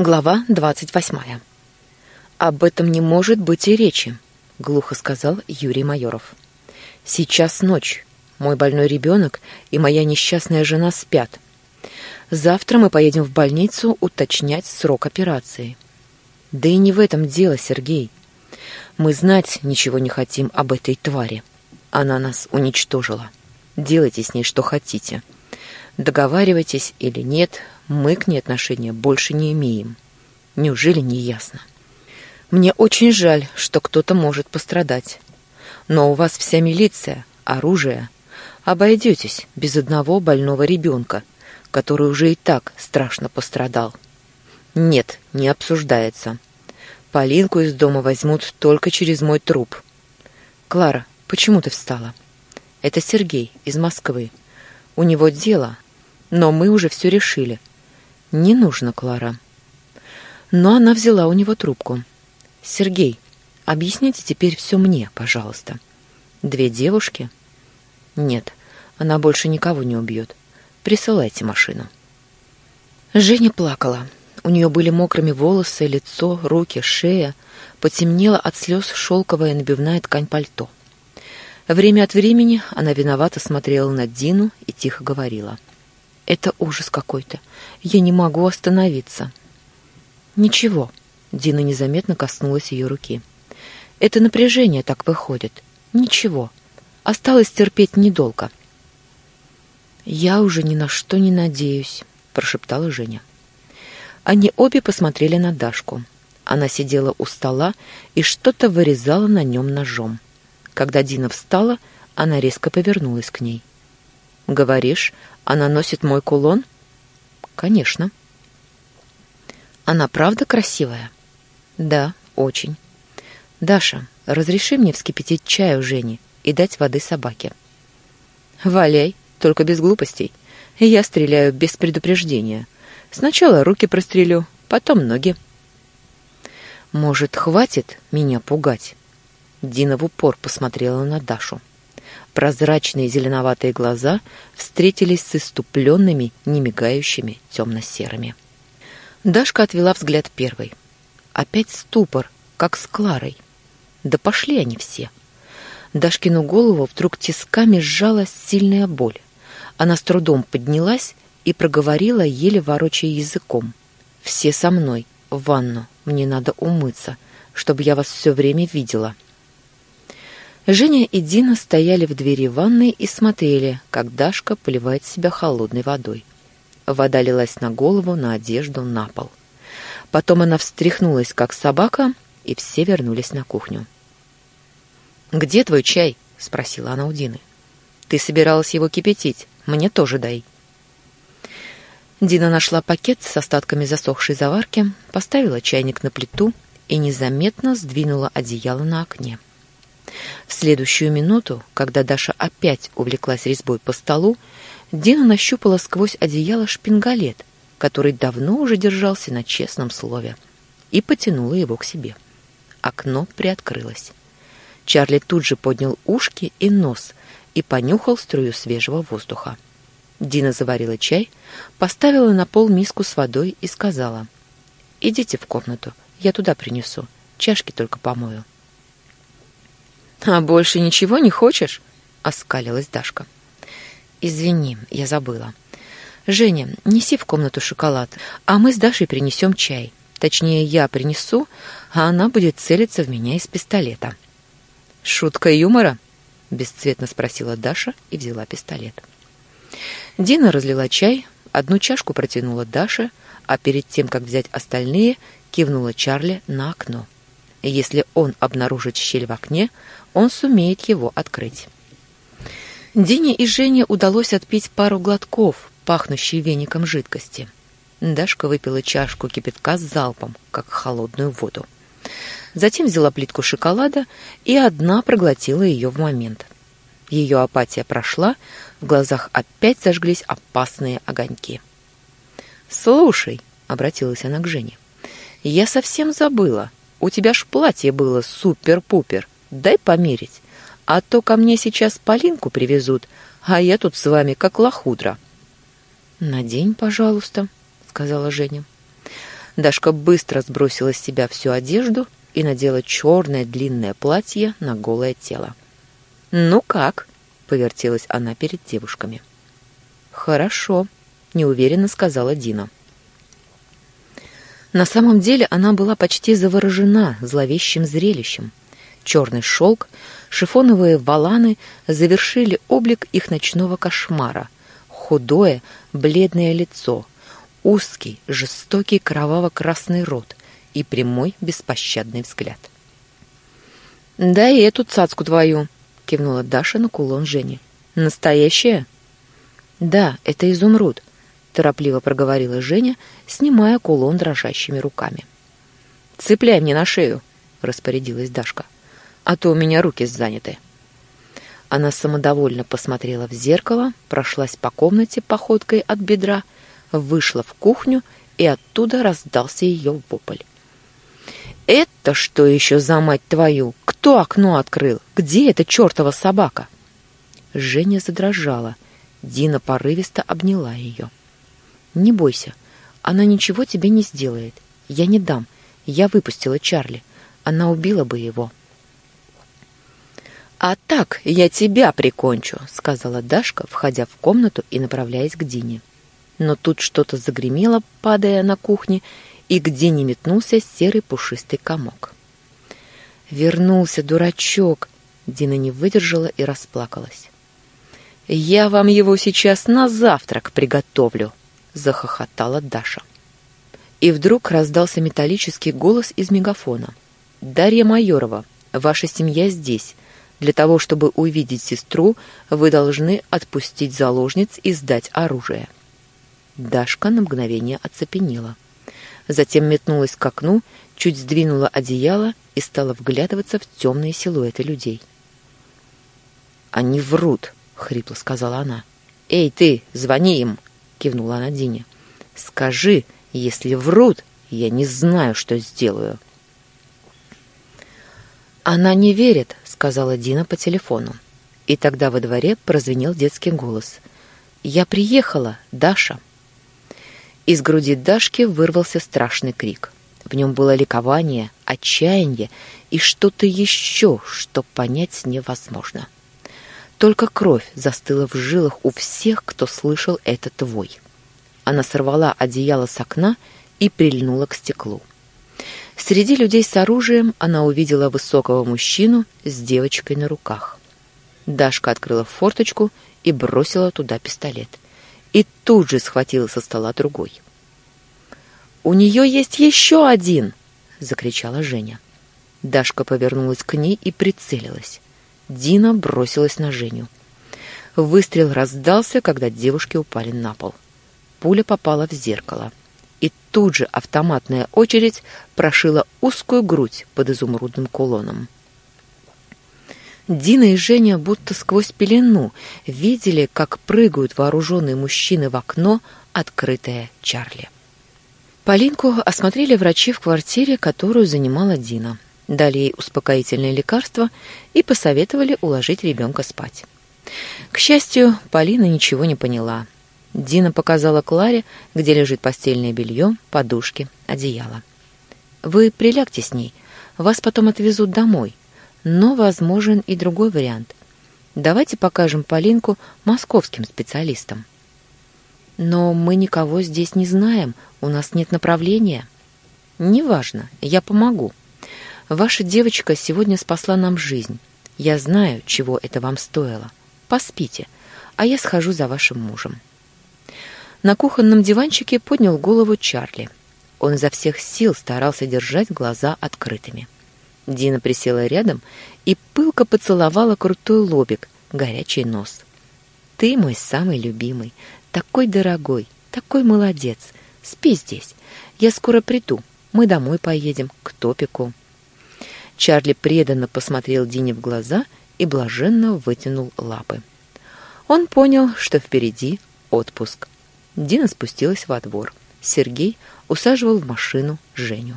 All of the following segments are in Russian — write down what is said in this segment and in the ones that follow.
Глава двадцать восьмая. «Об этом не может быть и речи», — глухо сказал Юрий Майоров. «Сейчас ночь. Мой больной ребенок и моя несчастная жена спят. Завтра мы поедем в больницу уточнять срок операции. Да и не в этом дело, Сергей. Мы знать ничего не хотим об этой твари. Она нас уничтожила. Делайте с ней что хотите. Договаривайтесь или нет, мы к ней отношения больше не имеем. Неужели не ясно? Мне очень жаль, что кто-то может пострадать. Но у вас вся милиция, оружие. Обойдетесь без одного больного ребенка, который уже и так страшно пострадал. Нет, не обсуждается. Полинку из дома возьмут только через мой труп. Клара, почему ты встала? Это Сергей из Москвы. У него дело, но мы уже все решили. Не нужно, Клара. Но она взяла у него трубку. Сергей, объясните теперь все мне, пожалуйста. Две девушки? Нет, она больше никого не убьет. Присылайте машину. Женя плакала. У нее были мокрыми волосы, лицо, руки, шея. Потемнела от слез шелковая набивная ткань пальто. Время от времени она виновато смотрела на Дину и тихо говорила — это ужас какой-то. Я не могу остановиться. Ничего. Дина незаметно коснулась ее руки. Это напряжение так выходит. Ничего. Осталось терпеть недолго. Я уже ни на что не надеюсь, прошептала Женя. Они обе посмотрели на Дашку. Она сидела у стола и что-то вырезала на нем ножом. Когда Дина встала, она резко повернулась к ней. «Говоришь, она носит мой кулон? Конечно. Она правда красивая? Да, очень. Даша, разреши мне вскипятить чай у Жени и дать воды собаке. Валяй, только без глупостей. Я стреляю без предупреждения. Сначала руки прострелю, потом ноги. Может, хватит меня пугать? Дина в упор посмотрела на Дашу. Прозрачные зеленоватые глаза встретились с иступленными, немигающими темно-серыми. Дашка отвела взгляд первой. Опять ступор, как с Кларой. Да пошли они все. Дашкину голову вдруг тисками сжала сильная боль. Она с трудом поднялась и проговорила, еле ворочая языком. «Все со мной, в ванну. Мне надо умыться, чтобы я вас все время видела». Женя и Дина стояли в двери ванной и смотрели, как Дашка поливает себя холодной водой. Вода лилась на голову, на одежду, на пол. Потом она встряхнулась, как собака, и все вернулись на кухню. «Где твой чай?» — спросила она у Дины. «Ты собиралась его кипятить. Мне тоже дай». Дина нашла пакет с остатками засохшей заварки, поставила чайник на плиту и незаметно сдвинула одеяло на окне. В следующую минуту, когда Даша опять увлеклась резьбой по столу, Дина нащупала сквозь одеяло шпингалет, который давно уже держался на честном слове, и потянула его к себе. Окно приоткрылось. Чарли тут же поднял ушки и нос и понюхал струю свежего воздуха. Дина заварила чай, поставила на пол миску с водой и сказала, «Идите в комнату, я туда принесу, чашки только помою». «А больше ничего не хочешь?» — оскалилась Дашка. «Извини, я забыла. Женя, неси в комнату шоколад, а мы с Дашей принесем чай. Точнее, я принесу, а она будет целиться в меня из пистолета». «Шутка юмора?» — бесцветно спросила Даша и взяла пистолет. Дина разлила чай, одну чашку протянула Даше, а перед тем, как взять остальные, кивнула Чарли на окно. Если он обнаружит щель в окне, он сумеет его открыть. Дине и Жене удалось отпить пару глотков, пахнущей веником жидкости. Дашка выпила чашку кипятка с залпом, как холодную воду. Затем взяла плитку шоколада и одна проглотила ее в момент. Ее апатия прошла, в глазах опять зажглись опасные огоньки. «Слушай», — обратилась она к Жене, — «я совсем забыла. У тебя ж платье было супер-пупер. Дай померить. А то ко мне сейчас Полинку привезут, а я тут с вами как лохудра. Надень, пожалуйста, сказала Женя. Дашка быстро сбросила с себя всю одежду и надела черное длинное платье на голое тело. «Ну как?» — повертелась она перед девушками. «Хорошо», — неуверенно сказала Дина. На самом деле она была почти заворожена зловещим зрелищем. Черный шелк, шифоновые валаны завершили облик их ночного кошмара. Худое, бледное лицо, узкий, жестокий кроваво-красный рот и прямой беспощадный взгляд. «Да и эту цацку твою!» — кивнула Даша на кулон Жени. «Настоящая?» «Да, это изумруд торопливо проговорила Женя, снимая кулон дрожащими руками. Цепляй мне на шею, распорядилась Дашка. А то у меня руки заняты. Она самодовольно посмотрела в зеркало, прошлась по комнате походкой от бедра, вышла в кухню, и оттуда раздался ее вопль. «Это что еще за мать твою? Кто окно открыл? Где эта чертова собака?» Женя задрожала. Дина порывисто обняла ее. Не бойся, она ничего тебе не сделает. Я не дам. Я выпустила Чарли. Она убила бы его. А так я тебя прикончу, сказала Дашка, входя в комнату и направляясь к Дине. Но тут что-то загремело, падая на кухне, и к Дине метнулся серый пушистый комок. Вернулся дурачок. Дина не выдержала и расплакалась. Я вам его сейчас на завтрак приготовлю, захохотала Даша. И вдруг раздался металлический голос из мегафона. «Дарья Майорова, ваша семья здесь. Для того, чтобы увидеть сестру, вы должны отпустить заложниц и сдать оружие». Дашка на мгновение оцепенела. Затем метнулась к окну, чуть сдвинула одеяло и стала вглядываться в темные силуэты людей. «Они врут», — хрипло сказала она. «Эй, ты, звони им!» Кивнула она Дине. Скажи, если врут, я не знаю, что сделаю. Она не верит, сказала Дина по телефону. И тогда во дворе прозвенел детский голос. Я приехала, Даша. Из груди Дашки вырвался страшный крик. В нем было ликование, отчаяние и что-то еще, что понять невозможно. Только кровь застыла в жилах у всех, кто слышал этот вой. Она сорвала одеяло с окна и прильнула к стеклу. Среди людей с оружием она увидела высокого мужчину с девочкой на руках. Дашка открыла форточку и бросила туда пистолет. И тут же схватила со стола другой. «У нее есть еще один!» — закричала Женя. Дашка повернулась к ней и прицелилась. Дина бросилась на Женю. Выстрел раздался, когда девушки упали на пол. Пуля попала в зеркало. И тут же автоматная очередь прошила узкую грудь под изумрудным кулоном. Дина и Женя будто сквозь пелену видели, как прыгают вооруженные мужчины в окно, открытое Чарли. Полинку осмотрели врачи в квартире, которую занимала Дина дали ей успокоительные лекарства и посоветовали уложить ребенка спать. К счастью, Полина ничего не поняла. Дина показала Кларе, где лежит постельное белье, подушки, одеяло. «Вы прилягте с ней, вас потом отвезут домой, но возможен и другой вариант. Давайте покажем Полинку московским специалистам». «Но мы никого здесь не знаем, у нас нет направления». «Неважно, я помогу», Ваша девочка сегодня спасла нам жизнь. Я знаю, чего это вам стоило. Поспите, а я схожу за вашим мужем. На кухонном диванчике поднял голову Чарли. Он изо всех сил старался держать глаза открытыми. Дина присела рядом и пылко поцеловала крутой лобик, горячий нос. Ты мой самый любимый, такой дорогой, такой молодец. Спи здесь. Я скоро приду. Мы домой поедем к топику. Чарли преданно посмотрел Дине в глаза и блаженно вытянул лапы. Он понял, что впереди отпуск. Дина спустилась во двор. Сергей усаживал в машину Женю.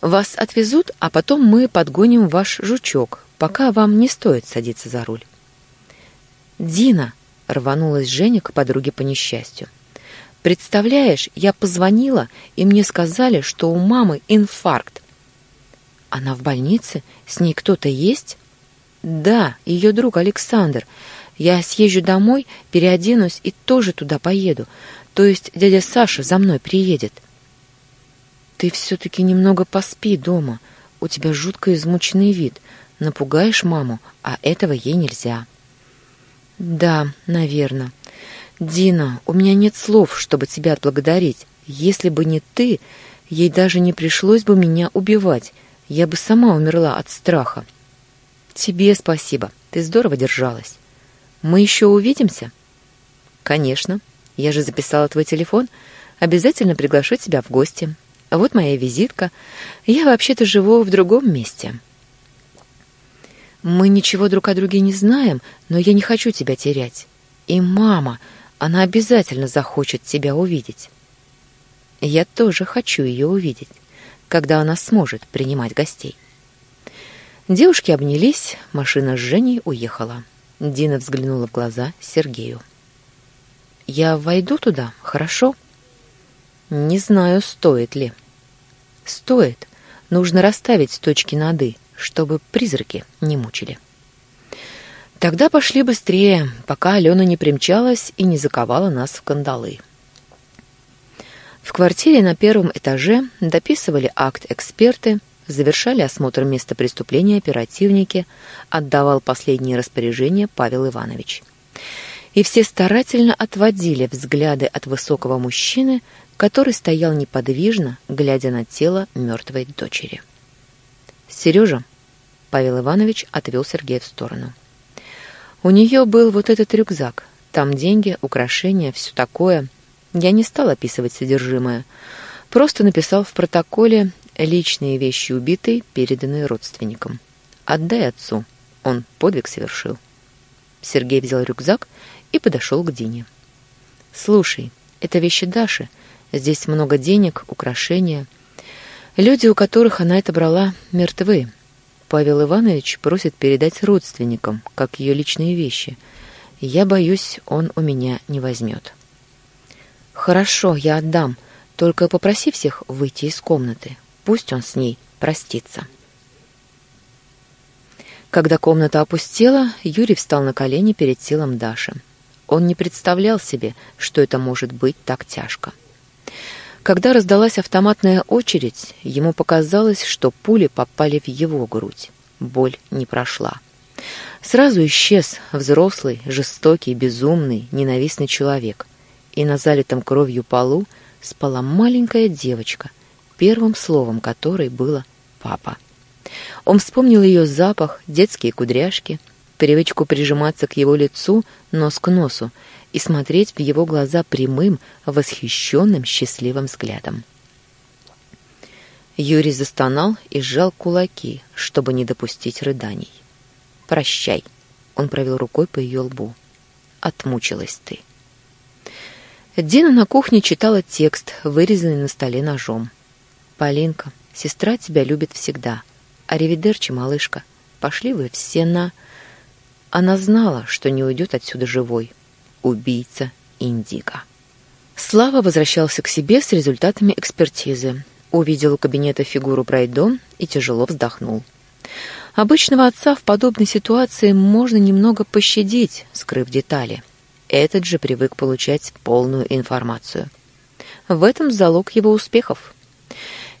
«Вас отвезут, а потом мы подгоним ваш жучок, пока вам не стоит садиться за руль». «Дина!» — рванулась Женя к подруге по несчастью. Представляешь, я позвонила, и мне сказали, что у мамы инфаркт. Она в больнице? С ней кто-то есть? Да, ее друг Александр. Я съезжу домой, переоденусь и тоже туда поеду. То есть дядя Саша за мной приедет. Ты все-таки немного поспи дома. У тебя жутко измученный вид. Напугаешь маму, а этого ей нельзя. Да, наверное. Дина, у меня нет слов, чтобы тебя отблагодарить. Если бы не ты, ей даже не пришлось бы меня убивать. Я бы сама умерла от страха. Тебе спасибо. Ты здорово держалась. Мы еще увидимся? Конечно. Я же записала твой телефон. Обязательно приглашу тебя в гости. Вот моя визитка. Я вообще-то живу в другом месте. Мы ничего друг о друге не знаем, но я не хочу тебя терять. И мама, она обязательно захочет тебя увидеть. Я тоже хочу ее увидеть, когда она сможет принимать гостей. Девушки обнялись, машина с Женей уехала. Дина взглянула в глаза Сергею. «Я войду туда, хорошо?» «Не знаю, стоит ли». «Стоит. Нужно расставить точки над «и», чтобы призраки не мучили». Тогда пошли быстрее, пока Алена не примчалась и не заковала нас в кандалы. В квартире на первом этаже дописывали акт эксперты, завершали осмотр места преступления оперативники, отдавал последние распоряжения Павел Иванович. И все старательно отводили взгляды от высокого мужчины, который стоял неподвижно, глядя на тело мертвой дочери. «Сережа», — Павел Иванович отвел Сергея в сторону, — у нее был вот этот рюкзак. Там деньги, украшения, все такое. Я не стал описывать содержимое. Просто написал в протоколе личные вещи убитой, переданные родственникам. «Отдай отцу». Он подвиг совершил. Сергей взял рюкзак и подошел к Дине. «Слушай, это вещи Даши. Здесь много денег, украшения. Люди, у которых она это брала, мертвы. Павел Иванович просит передать родственникам, как ее личные вещи. Я боюсь, он у меня не возьмет. Хорошо, я отдам. Только попроси всех выйти из комнаты. Пусть он с ней простится. Когда комната опустела, Юрий встал на колени перед телом Даши. Он не представлял себе, что это может быть так тяжко. Когда раздалась автоматная очередь, ему показалось, что пули попали в его грудь. Боль не прошла. Сразу исчез взрослый, жестокий, безумный, ненавистный человек. И на залитом кровью полу спала маленькая девочка, первым словом которой было «папа». Он вспомнил ее запах, детские кудряшки, привычку прижиматься к его лицу, нос к носу, и смотреть в его глаза прямым, восхищенным, счастливым взглядом. Юрий застонал и сжал кулаки, чтобы не допустить рыданий. «Прощай», — он провел рукой по ее лбу. «Отмучилась ты». Дина на кухне читала текст, вырезанный на столе ножом. «Полинка, сестра тебя любит всегда. Аривидерчи, малышка. Пошли вы все на...» Она знала, что не уйдет отсюда живой. Убийца Индиго. Слава возвращался к себе с результатами экспертизы увидел у кабинета фигуру Брайдон и тяжело вздохнул. Обычного отца в подобной ситуации можно немного пощадить, скрыв детали. Этот же привык получать полную информацию. В этом залог его успехов.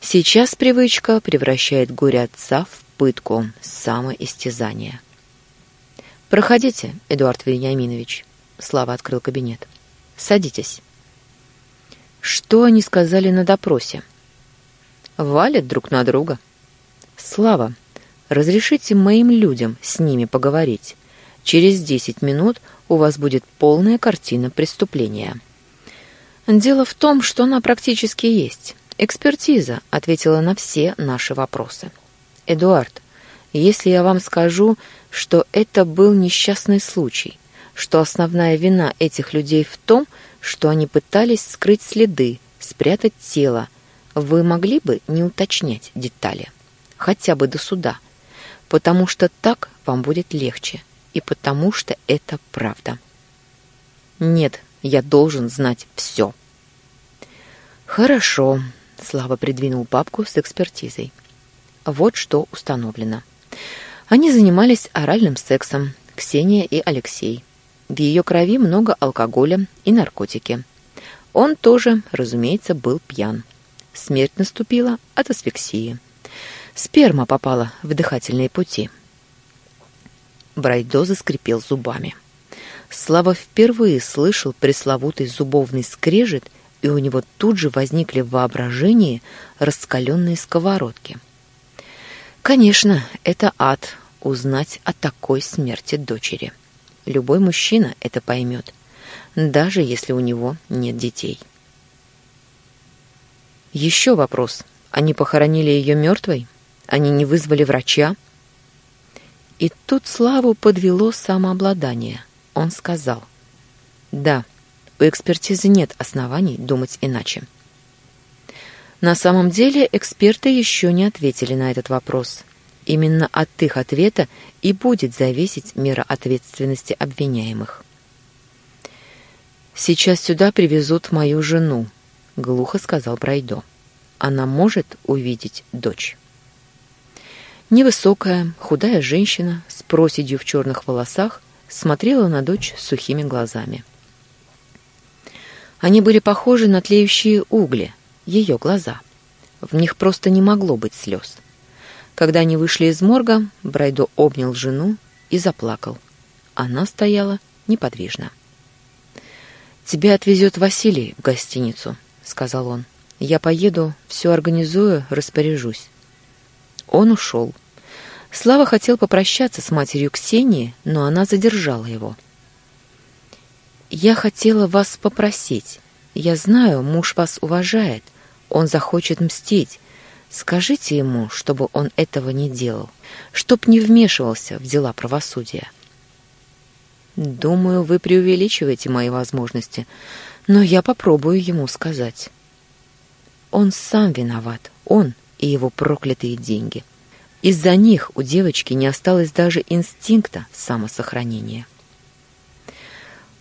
Сейчас привычка превращает горе отца в пытку, самоистязание. «Проходите, Эдуард Вениаминович», — Слава открыл кабинет. «Садитесь». Что они сказали на допросе? валят друг на друга. Слава, разрешите моим людям с ними поговорить. Через десять минут у вас будет полная картина преступления. Дело в том, что она практически есть. Экспертиза ответила на все наши вопросы. Эдуард, если я вам скажу, что это был несчастный случай, что основная вина этих людей в том, что они пытались скрыть следы, спрятать тело, вы могли бы не уточнять детали, хотя бы до суда, потому что так вам будет легче, и потому что это правда. Нет, я должен знать все. Хорошо. Слава придвинул папку с экспертизой. Вот что установлено. Они занимались оральным сексом, Ксения и Алексей. В ее крови много алкоголя и наркотики. Он тоже, разумеется, был пьян. Смерть наступила от асфиксии. Сперма попала в дыхательные пути. Брайдо заскрипел зубами. Слава впервые слышал пресловутый зубовный скрежет, и у него тут же возникли в воображении раскаленные сковородки. Конечно, это ад узнать о такой смерти дочери. Любой мужчина это поймет, даже если у него нет детей. Еще вопрос. Они похоронили ее мертвой? Они не вызвали врача? И тут Славу подвело самообладание. Он сказал, «Да, у экспертизы нет оснований думать иначе». На самом деле эксперты еще не ответили на этот вопрос. Именно от их ответа и будет зависеть мера ответственности обвиняемых. «Сейчас сюда привезут мою жену», — глухо сказал Брайдо. «Она может увидеть дочь». Невысокая, худая женщина с проседью в черных волосах смотрела на дочь сухими глазами. Они были похожи на тлеющие угли, ее глаза. В них просто не могло быть слез. Когда они вышли из морга, Брайдо обнял жену и заплакал. Она стояла неподвижно. «Тебя отвезет Василий в гостиницу», — сказал он. «Я поеду, все организую, распоряжусь». Он ушел. Слава хотел попрощаться с матерью Ксении, но она задержала его. «Я хотела вас попросить. Я знаю, муж вас уважает. Он захочет мстить. Скажите ему, чтобы он этого не делал, чтоб не вмешивался в дела правосудия». «Думаю, вы преувеличиваете мои возможности, но я попробую ему сказать». Он сам виноват, он и его проклятые деньги. Из-за них у девочки не осталось даже инстинкта самосохранения.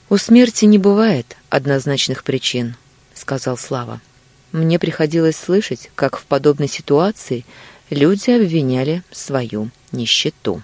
«У смерти не бывает однозначных причин», — сказал Слава. «Мне приходилось слышать, как в подобной ситуации люди обвиняли свою нищету».